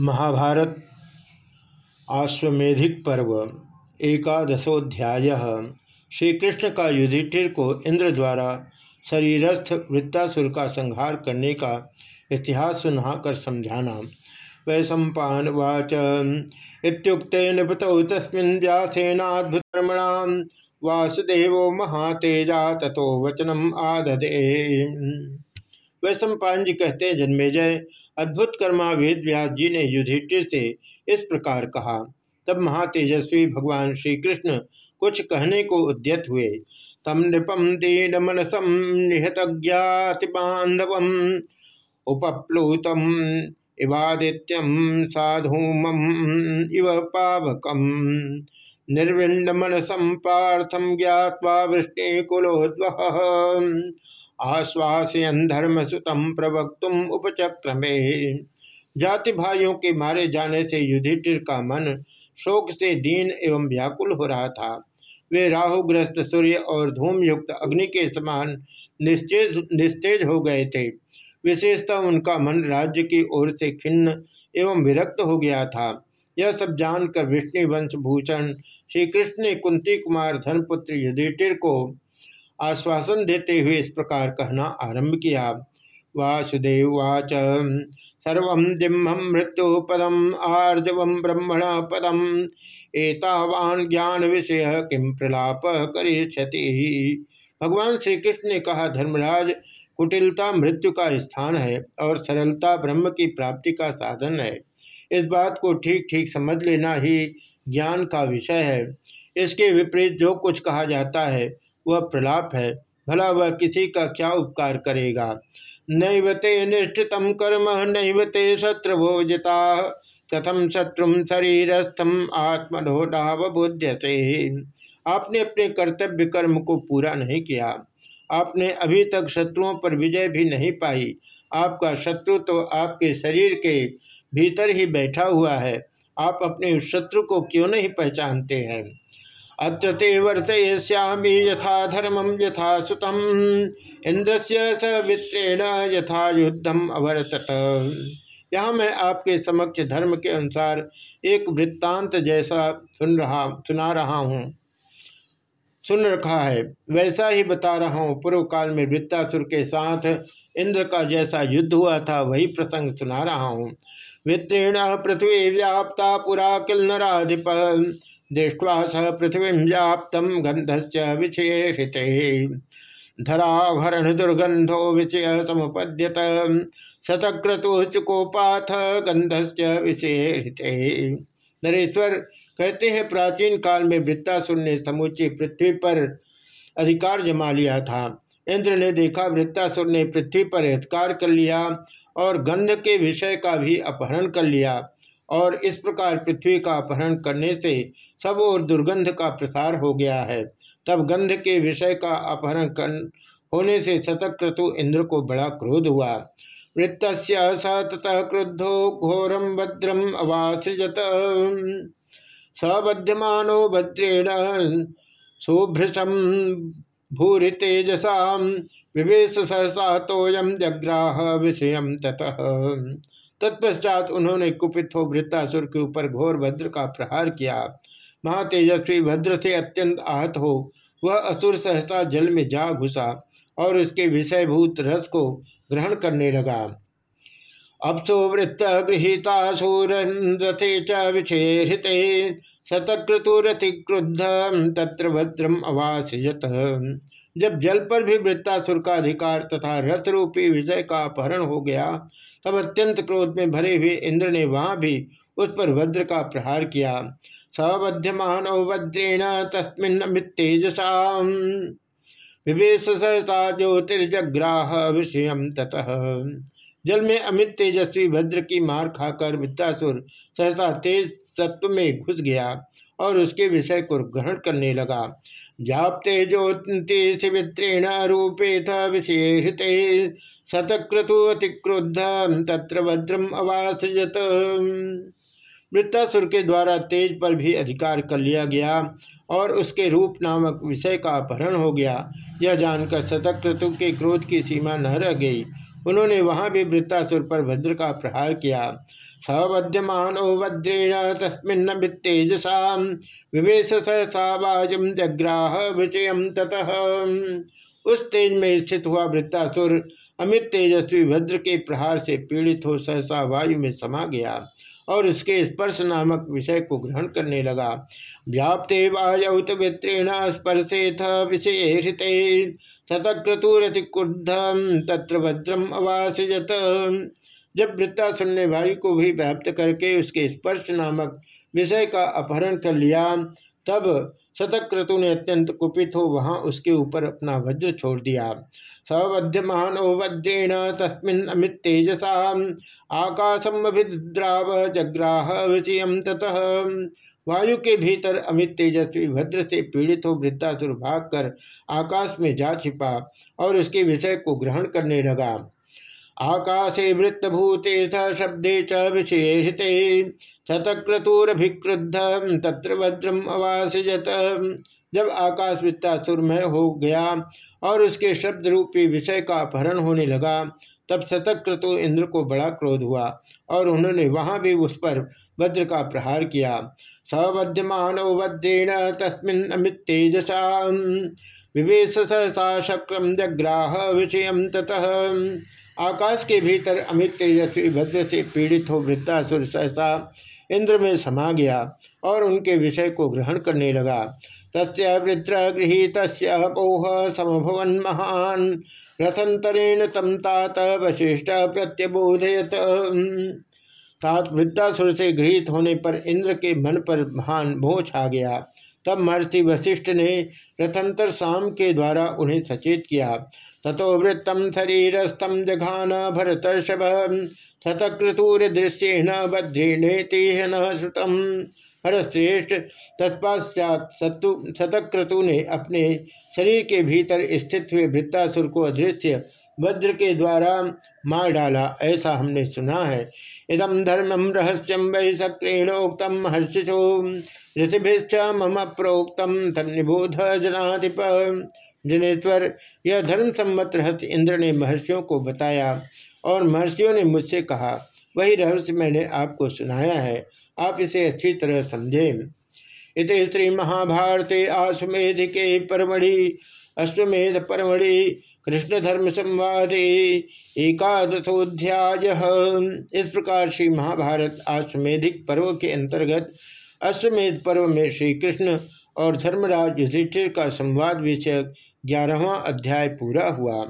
महाभारत आश्वेधिक पर्व, एकादशोध्याय। श्री कृष्ण का युधिष्ठिर को इंद्र द्वारा शरीरस्थ वृत्तासुर का संहार करने का इतिहास सुनाकर समझाना। वैशंपान वाच। इतुक्त नृपतौ तस्मिन् वासुदेव महातेजा तथो वचनम आददे। वैशंपान जी कहते जन्मेजय अद्भुत कर्मा वेद व्यास जी ने युधिष्ठिर से इस प्रकार कहा। तब महातेजस्वी भगवान श्री कृष्ण कुछ कहने को उद्यत हुए। तम नृपम दीन मनसम निहत ज्ञाति बांधव उपप्लुतम इवादित्यम साधूम इव पावकम। निर्विण्ड मनसम पार्थम ज्ञावा वृष्टि कुलोद्व आश्वासयन धर्म सुतम प्रवक्तुम उपचक्रमे। जाति भाइयों के मारे जाने से युधिष्ठिर का मन शोक से दीन एवं व्याकुल हो रहा था। वे राहुग्रस्त सूर्य और धूम युक्त अग्नि के समान निस्तेज निस्तेज हो गए थे। विशेषतः उनका मन राज्य की ओर से खिन्न एवं विरक्त हो गया था। यह सब जानकर विष्णु वंश भूषण श्री कृष्ण ने कुंती कुमार धनपुत्र युधिष्ठिर को आश्वासन देते हुए इस प्रकार कहना आरंभ किया। वासुदेववाच सर्व दिम्हम मृत्यु पदम आर्जव ब्रह्मण पदम एतावान ज्ञान विषय किम प्रलाप करिष्यति? भगवान श्री कृष्ण ने कहा, धर्मराज, कुटिलता मृत्यु का स्थान है और सरलता ब्रह्म की प्राप्ति का साधन है। इस बात को ठीक ठीक समझ लेना ही ज्ञान का विषय है। इसके विपरीत जो कुछ कहा जाता है वह प्रलाप है, भला वह किसी का क्या उपकार करेगा? नैवते निष्ठित कर्म, नैवते शत्रुभोजिता कथम शत्रु शरीरस्थम आत्मनोडावबुद्ध से आपने अपने कर्तव्य कर्म को पूरा नहीं किया। आपने अभी तक शत्रुओं पर विजय भी नहीं पाई। आपका शत्रु तो आपके शरीर के भीतर ही बैठा हुआ है। आप अपने उस शत्रु को क्यों नहीं पहचानते हैं? अत्र ते वर्तयश्यामी यथा धर्मम यथा सुतम इंद्र से सवित्रेण यथा युद्धम अवर्तत। यहाँ मैं आपके समक्ष धर्म के अनुसार एक वृत्तांत जैसा सुन रहा, सुना रहा हूँ। सुन रखा है। वैसा ही बता रहा हूँ पूर्व काल में वृत्तासुर के साथ इंद्र का जैसा युद्ध हुआ था, वही प्रसंग सुना रहा हूँ। वित्रेण पृथ्वी व्याप्ता पुरा किल नाधिप दृष्टवा स पृथ्वी व्याप्त गंधस्य विषय धराभरण दुर्गंधो विषय समुपद्यत शतक्रतुचुकोपाथ गंधस्य विषय नरेश्वर कहते हैं, प्राचीन काल में वृत्तासुर ने समूची पृथ्वी पर अधिकार जमा लिया था। इंद्र ने देखा वृत्तासुर ने पृथ्वी पर अधिकार कर लिया और गंध के विषय का भी अपहरण कर लिया। और इस प्रकार पृथ्वी का अपहरण करने से सब और दुर्गंध का प्रसार हो गया है। तब गंध के विषय का अपहरण कर होने से शतक्रतु इंद्र को बड़ा क्रोध हुआ। वृत्त सततः क्रुद्धो घोरम भद्रम अवासृजत। सबध्यमानो भद्रेण सुभृशम भूरि तेजसा विवेश सहसा तोयम जग्राह विषय ततः। तत्पश्चात उन्होंने कुपित हो वृत्तासुर के ऊपर घोर भद्र का प्रहार किया। महातेजस्वी भद्र से अत्यंत आहत हो, वह असुर सहसा जल में जा घुसा और उसके विषयभूत रस को ग्रहण करने लगा। अपसो वृत्त गृहीता सूरथे च विषेहृते शतक्रतुरति क्रुद्ध तत्र भद्रम अवासयत। जब जल पर भी वृत्तासुर का अधिकार तथा रथ रूपी विजय का अपहरण हो गया, तब अत्यंत क्रोध में भरे हुए इंद्र ने वहाँ भी उस पर वज्र का प्रहार किया। सबध्यमान वज्रेण तस्मिन्नमितेजसा विवेश सहता ज्योतिर्जग्राह विषय ततः। जल में अमित तेजस्वी भद्र की मार खाकर वृत्तासुर सहता तेज तत्व में घुस गया। और उसके विषय को ग्रहण करने लगा। जाप्ते ज्योतिषित्रेण रूपे था विषेहृत शतक्रतु अतिक्रुद्ध, तत्र भद्रम अवासजत वृत्तासुर के द्वारा तेज पर भी अधिकार कर लिया गया और उसके रूप नामक विषय का अपहरण हो गया। यह जानकर शतक्रतु के क्रोध की सीमा न रह गई। उन्होंने वहाँ भी वृत्तासुर पर भद्र का प्रहार किया। सवध्यमान वज्रेण तस्मिन्न वित्तेजसा। विवेश सहसावाजम जग्राह विषय ततः। उस तेज में स्थित हुआ वृत्तासुर अमित तेजस्वी भद्र के प्रहार से पीड़ित हो सहसा वायु में समा गया और उसके स्पर्श नामक विषय को ग्रहण करने लगा। व्याप्ते वायुत वित्रेण स्पर्शे थ विषय हृते ततक्रतुरति क्रुद्धम तत्र भद्रम अवासजत जब वृत्तासुर ने वायु को भी व्याप्त करके उसके स्पर्श नामक विषय का अपहरण कर लिया, तब शतक्रतु ने अत्यंत कुपित हो, वहाँ उसके ऊपर अपना वज्र छोड़ दिया। सवध्यमानो वज्रेण तस्मिन् अमित तेजसा आकाशम अभिद्राव जग्राह विषय ततः। वायु के भीतर अमित तेजस्वी भद्र से पीड़ित हो, वृद्धासुर भागकर आकाश में जा छिपा और उसके विषय को ग्रहण करने लगा। आकाशे वृत्तभूते शब्दे च विशेषिते। शतक्रतुरभिक्रुद्ध, तत्र भद्रम अवासजत। जब आकाश वृत्तासुरमय हो गया और उसके शब्द रूपी विषय का अपहरण होने लगा, तब शतक्रतु इंद्र को बड़ा क्रोध हुआ और उन्होंने वहाँ भी उस पर वज्र का प्रहार किया। सवध्यमान वज्रेण तस्मिन अमित तेजसा विवेश सहसा शक्रम जग्राह विषय ततः। आकाश के भीतर अमित तेजस्वी भद्र से पीड़ित हो वृद्धासुर सहसा इंद्र में समा गया और उनके विषय को ग्रहण करने लगा। तस्य वृद्र गृहीत पोह समभवन महान। रथंतरेण तम तात वशिष्ठ प्रत्यबोधयत। तात वृद्धासुर से गृहित होने पर इंद्र के मन पर महान मोह आ गया। तब महर्षि वशिष्ठ ने रथंतर शाम के द्वारा उन्हें सचेत किया। तथो वृत्तम शरीरस्थम जघान भरतर्षभ, शतक्रतुर दृश्येन भद्रेणेति न श्रुतम हरश्रेष्ठ तत्पश्चात शतक्रतु ने अपने शरीर के भीतर स्थित हुए वृत्तासुर को अदृश्य वज्र के द्वारा मार डाला, ऐसा हमने सुना है। इदम धर्मम रहस्यम वै सक्रेणोक्तम हर्षिशो, ऋषिभिश्च मम प्रोक्तम तन्निबोध जनाधिप। जनेश्वर, यह धर्म सम्मत रहस्य इंद्र ने महर्षियों को बताया और महर्षियों ने मुझसे कहा, वही रहस्य मैंने आपको सुनाया है, आप इसे अच्छी तरह समझें। इत श्री महाभारते आश्वेधिके परमढ़ि, अश्वमेध परमढ़ि कृष्ण धर्म संवाद एकादशोध्याय इस प्रकार श्री महाभारत आश्वेधिक पर्व के अंतर्गत अश्वमेध पर्व में श्री कृष्ण और धर्मराज युधिष्ठिर का संवाद विषयक ग्यारहवा अध्याय पूरा हुआ।